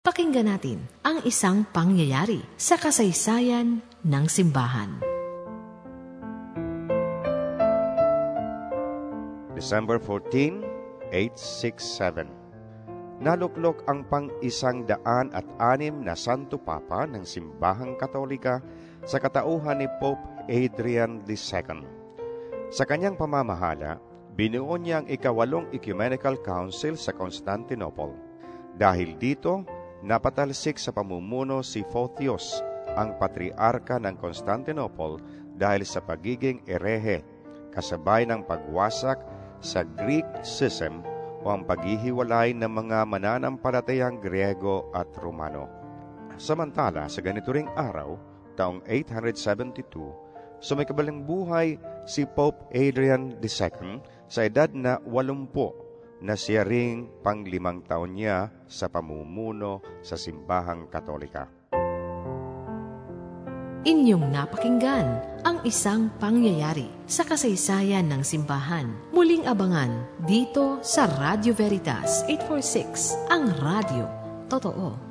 Pakinggan natin ang isang pangyayari sa kasaysayan ng simbahan. December 14, 867 Naluklok ang pang-isang daan at anim na Santo Papa ng Simbahang Katolika sa katauhan ni Pope Adrian II. Sa kanyang pamamahala, binuo niya ang ikawalong Ecumenical Council sa Constantinople. Dahil dito, napatalsik sa pamumuno si Photios, ang patriarka ng Constantinople dahil sa pagiging erehe, kasabay ng pagwasak sa Greek schism o ang paghihiwalay ng mga mananampalatayang Griego at Romano. Samantala, sa ganito ring araw, taong 872, sumikabaling buhay si Pope Adrian II sa edad na 80 na siya ring panglimang taon niya sa pamumuno sa simbahang katolika. Inyong napakinggan ang isang pangyayari sa kasaysayan ng simbahan. Muling abangan dito sa Radio Veritas 846, ang radio. Totoo.